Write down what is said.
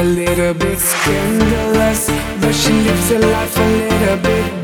a little bit scandalous, a life a little bit